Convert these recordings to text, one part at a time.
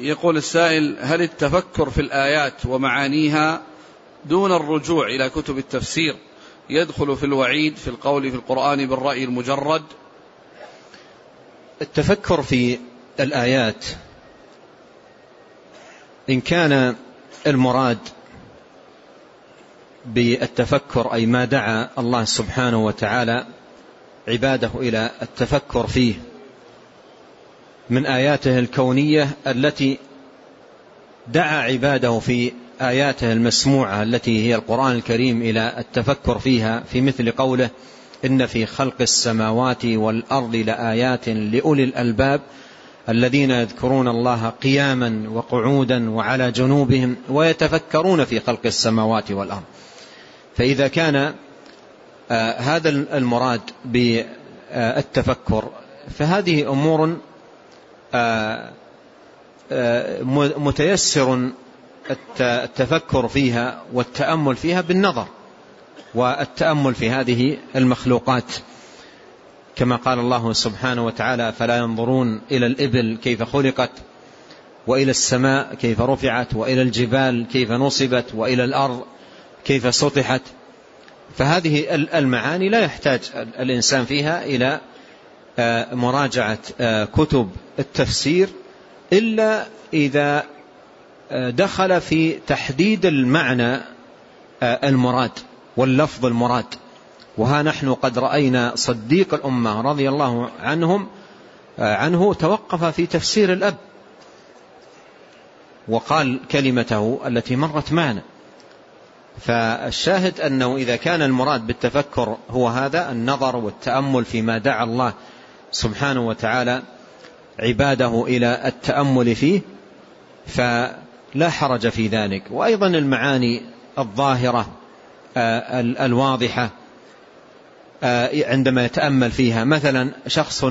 يقول السائل هل التفكر في الآيات ومعانيها دون الرجوع إلى كتب التفسير يدخل في الوعيد في القول في القرآن بالرأي المجرد؟ التفكر في الآيات إن كان المراد بالتفكر أي ما دعا الله سبحانه وتعالى عباده إلى التفكر فيه من آياته الكونية التي دعا عباده في آياته المسموعة التي هي القرآن الكريم إلى التفكر فيها في مثل قوله إن في خلق السماوات والأرض لآيات لأولي الألباب الذين يذكرون الله قياما وقعودا وعلى جنوبهم ويتفكرون في خلق السماوات والأرض. فإذا كان آه، هذا المراد بالتفكر فهذه أمور متيسر التفكر فيها والتأمل فيها بالنظر والتأمل في هذه المخلوقات. كما قال الله سبحانه وتعالى فلا ينظرون إلى الإبل كيف خلقت وإلى السماء كيف رفعت وإلى الجبال كيف نصبت وإلى الأرض كيف سطحت. فهذه المعاني لا يحتاج الإنسان فيها إلى آه، مراجعة آه، كتب التفسير إلا إذا آه، دخل في تحديد المعنى المراد واللفظ المراد. وها نحن قد رأينا صديق الأمة رضي الله عنهم عنه توقف في تفسير الأب وقال كلمته التي مرت معنا. فالشاهد أنه إذا كان المراد بالتفكر هو هذا النظر والتأمل فيما دعا الله سبحانه وتعالى عباده إلى التأمل فيه فلا حرج في ذلك. وأيضا المعاني الظاهرة آه، الواضحة آه، عندما يتأمل فيها. مثلا شخص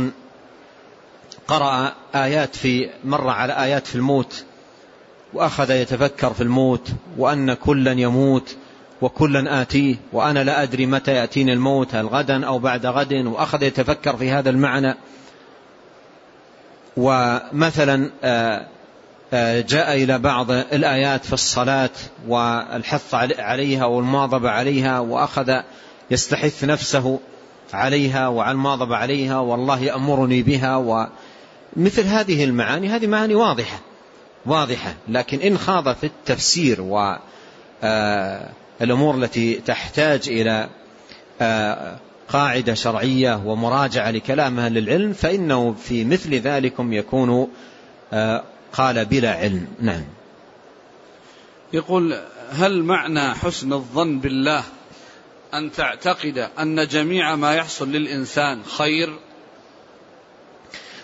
قرأ آيات في مر على آيات في الموت وأخذ يتفكر في الموت وأن كلا يموت وكلا آتيه وأنا لا أدري متى يأتيني الموت هل غدا أو بعد غد وأخذ يتفكر في هذا المعنى. ومثلا آه، آه، جاء إلى بعض الآيات في الصلاة والحث عليها والمواظبة عليها وأخذ يستحث نفسه عليها وعلى المواظبة عليها والله يأمرني بها. ومثل هذه المعاني هذه معاني واضحة واضحة. لكن إن خاض في التفسير والأمور آه، التي تحتاج إلى آه، قاعدة شرعية ومراجعة لكلام أهل العلم فإنه في مثل ذلكم يكون آه، قال بلا علم. نعم. يقول هل معنى حسن الظن بالله أن تعتقد أن جميع ما يحصل للإنسان خير؟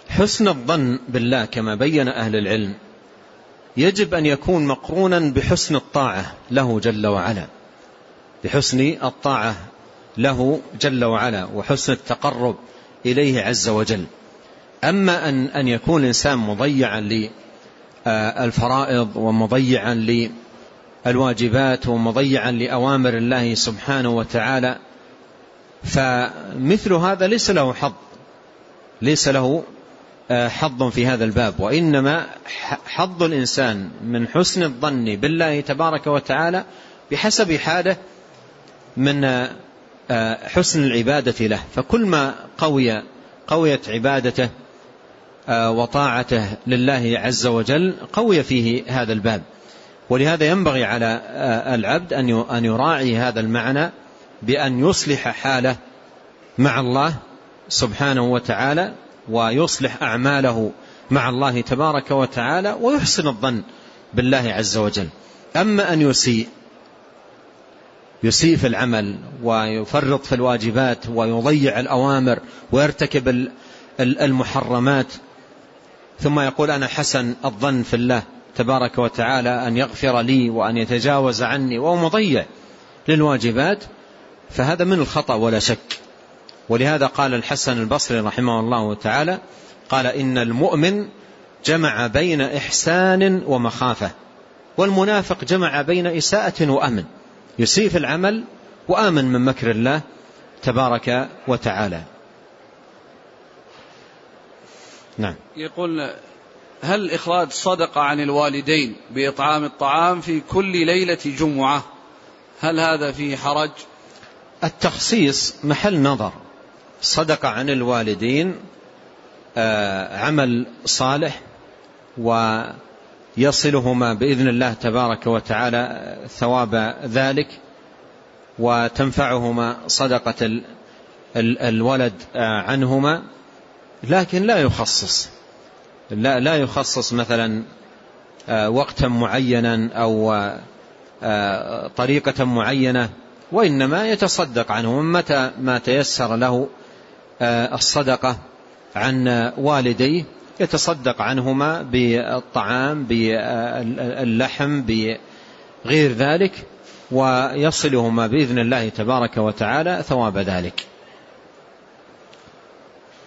حسن الظن بالله كما بين أهل العلم يجب أن يكون مقرونا بحسن الطاعة له جل وعلا. بحسن الطاعة له جل وعلا وحسن التقرب إليه عز وجل. أما أن, أن يكون الإنسان مضيعا للفرائض ومضيعا للواجبات ومضيعا لأوامر الله سبحانه وتعالى فمثل هذا ليس له حظ ليس له آه، حظ في هذا الباب. وإنما حظ الإنسان من حسن الظن بالله تبارك وتعالى بحسب حاله من آه، حسن العبادة له. فكل ما قوي قويت عبادته آه، وطاعته لله عز وجل قوي فيه هذا الباب. ولهذا ينبغي على العبد أن يراعي هذا المعنى بأن يصلح حاله مع الله سبحانه وتعالى ويصلح أعماله مع الله تبارك وتعالى ويحسن الظن بالله عز وجل. أما أن يسيء يسيء في العمل ويفرط في الواجبات ويضيع الأوامر ويرتكب المحرمات ثم يقول أنا حسن الظن في الله تبارك وتعالى أن يغفر لي وأن يتجاوز عني وهو مضيع للواجبات فهذا من الخطأ ولا شك. ولهذا قال الحسن البصري رحمه الله تعالى قال إن المؤمن جمع بين إحسان ومخافة والمنافق جمع بين إساءة وأمن يسيء في العمل وآمن من مكر الله تبارك وتعالى. نعم. يقول هل إخراج صدقة عن الوالدين بإطعام الطعام في كل ليلة جمعة هل هذا فيه حرج؟ التخصيص محل نظر. صدقة عن الوالدين آه، عمل صالح ويصلهما بإذن الله تبارك وتعالى ثواب ذلك وتنفعهما صدقة الولد آه، عنهما. لكن لا يخصص لا, لا يخصص مثلا آه، وقتا معينا أو طريقة معينة وإنما يتصدق عنهم متى ما تيسر له الصدقة عن والديه يتصدق عنهما بالطعام باللحم بغير ذلك ويصلهما بإذن الله تبارك وتعالى ثواب ذلك.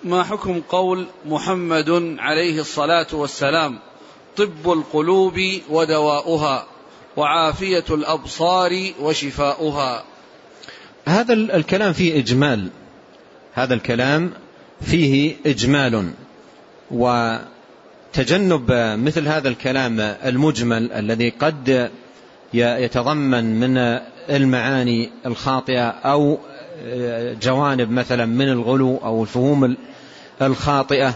ما حكم قول محمد عليه الصلاة والسلام؟ طب القلوب ودواؤها وعافية الأبصار وشفاؤها. هذا الكلام فيه إجمال. هذا الكلام فيه إجمال وتجنب مثل هذا الكلام المجمل الذي قد يتضمن من المعاني الخاطئة أو جوانب مثلا من الغلو أو الفهوم الخاطئة.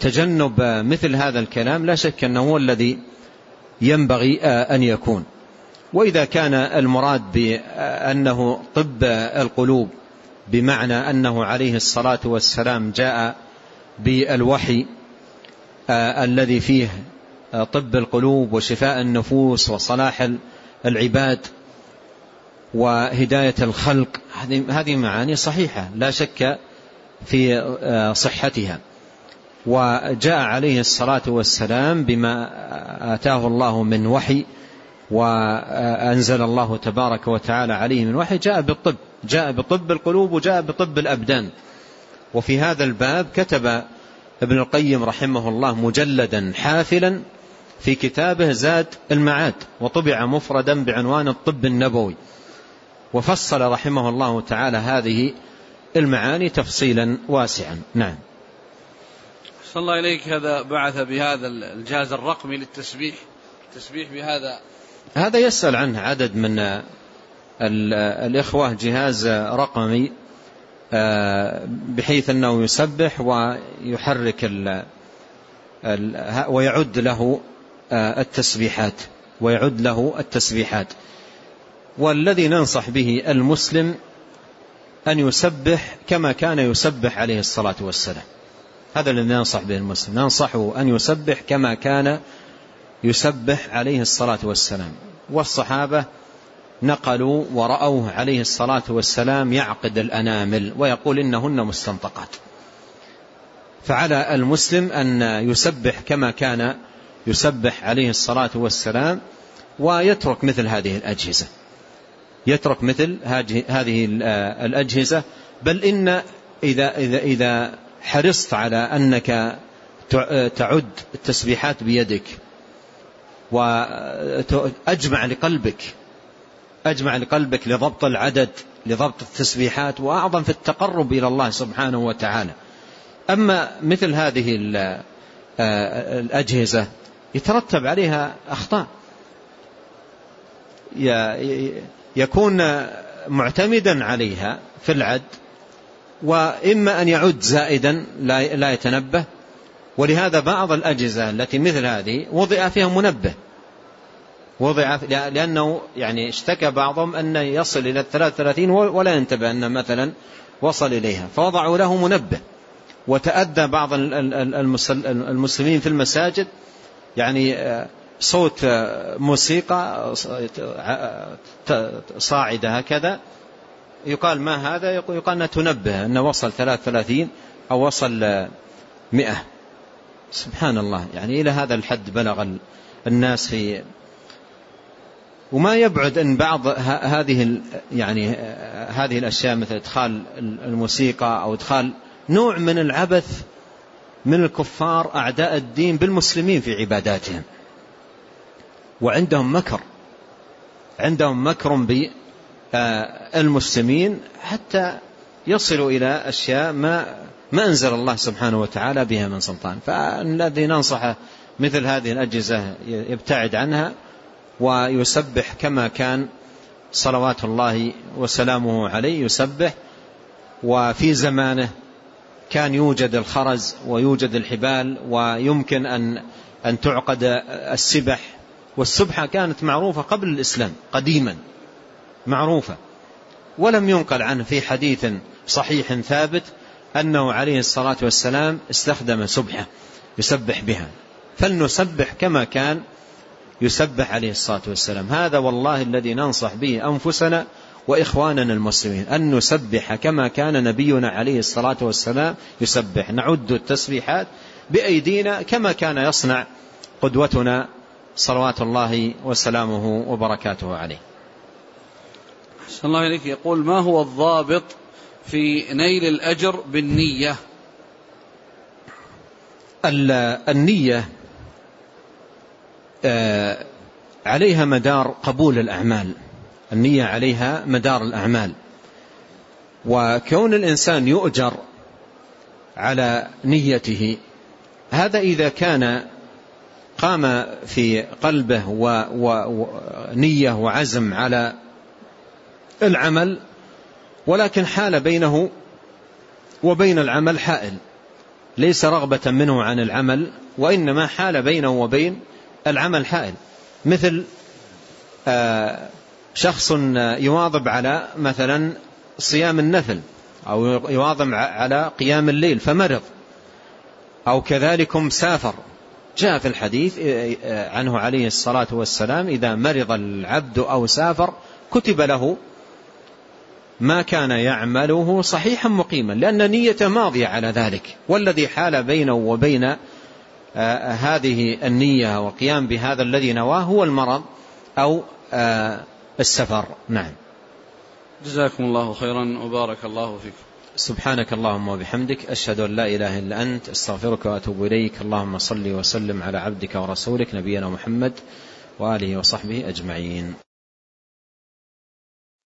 تجنب مثل هذا الكلام لا شك أنه هو الذي ينبغي أن يكون. وإذا كان المراد بأنه طب القلوب بمعنى أنه عليه الصلاة والسلام جاء بالوحي آه الذي فيه آه طب القلوب وشفاء النفوس وصلاح العباد وهداية الخلق. هذه معاني صحيحة لا شك في آه صحتها. وجاء عليه الصلاة والسلام بما آتاه الله من وحي وأنزل الله تبارك وتعالى عليه من وحي جاء بالطب. جاء بطب القلوب وجاء بطب الأبدان. وفي هذا الباب كتب ابن القيم رحمه الله مجلدا حافلا في كتابه زاد المعاد وطبع مفردا بعنوان الطب النبوي. وفصل رحمه الله تعالى هذه المعاني تفصيلا واسعا. نعم. صلى الله إليك هذا بعث بهذا الجهاز الرقمي للتسبيح. التسبيح بهذا. هذا يسأل عنه عدد من الإخوة جهاز رقمي آه، بحيث أنه يسبح ويحرك ويعد له آه، التسبيحات ويعد له التسبيحات. والذي ننصح به المسلم أن يسبح كما كان يسبح عليه الصلاة والسلام. هذا الذي ننصح به المسلم. ننصحه أن يسبح كما كان يسبح عليه الصلاة والسلام. والصحابة نقلوا ورأوه عليه الصلاة والسلام يعقد الأنامل ويقول إنهن مستنطقات. فعلى المسلم أن يسبح كما كان يسبح عليه الصلاة والسلام ويترك مثل هذه الأجهزة. يترك مثل هذه الأجهزة. بل إن إذا, إذا, إذا حرصت على أنك تعد التسبيحات بيدك وأجمع لقلبك أجمع لقلبك لضبط العدد لضبط التسبيحات وأعظم في التقرب إلى الله سبحانه وتعالى. أما مثل هذه آه، الأجهزة يترتب عليها أخطاء. يكون معتمدا عليها في العد وإما أن يعد زائدا لا يتنبه. ولهذا بعض الأجهزة التي مثل هذه وضع فيها منبه. وضع لأنه يعني اشتكى بعضهم أن يصل إلى الثلاث ثلاثين ولا ينتبه أن مثلا وصل إليها. فوضعوا له منبه. وتأدى بعض المسلمين في المساجد. يعني آه، صوت آه، موسيقى آه، صاعدة هكذا. يقال ما هذا؟ يقال أنها تنبه أنه وصل ثلاث ثلاثين أو وصل مئة. سبحان الله. يعني إلى هذا الحد بلغ الناس في وما يبعد أن بعض هذه يعني هذه الأشياء مثل إدخال الموسيقى أو إدخال نوع من العبث من الكفار أعداء الدين بالمسلمين في عباداتهم. وعندهم مكر عندهم مكر بالمسلمين حتى يصلوا إلى أشياء ما ما أنزل الله سبحانه وتعالى بها من سلطان. فالذي ننصح مثل هذه الأجهزة يبتعد عنها. ويسبح كما كان صلوات الله وسلامه عليه يسبح. وفي زمانه كان يوجد الخرز ويوجد الحبال ويمكن أن أن تعقد السبح. والسبحة كانت معروفة قبل الإسلام قديما معروفة. ولم ينقل عنه في حديث صحيح ثابت أنه عليه الصلاة والسلام استخدم سبحة يسبح بها. فلنسبح كما كان يسبح عليه الصلاة والسلام. هذا والله الذي ننصح به أنفسنا وإخواننا المسلمين أن نسبح كما كان نبينا عليه الصلاة والسلام يسبح. نعد التسبيحات بأيدينا كما كان يصنع قدوتنا صلوات الله وسلامه وبركاته عليه. أحسن الله إليك. يقول ما هو الضابط في نيل الأجر بالنية؟ النية عليها مدار قبول الأعمال. النية عليها مدار الأعمال. وكون الإنسان يؤجر على نيته هذا إذا كان قام في قلبه ونية وعزم على العمل ولكن حال بينه وبين العمل حائل. ليس رغبة منه عن العمل وإنما حال بينه وبين العمل حائل. مثل آه، شخص يواظب على مثلا صيام النفل أو يواظب على قيام الليل فمرض أو كذلكم سافر. جاء في الحديث آه، آه، عنه عليه الصلاة والسلام إذا مرض العبد أو سافر كتب له ما كان يعمله صحيحا مقيما لأن نيته ماضية على ذلك. والذي حال بينه وبين آه، هذه النية والقيام بهذا الذي نواه هو المرض أو السفر. نعم. جزاكم الله خيرا وبارك الله فيكم سبحانك اللهم وبحمدك أشهد أن لا إله إلا أنت أستغفرك وأتوب إليك. اللهم صل وسلم على عبدك ورسولك نبينا محمد وآله وصحبه أجمعين.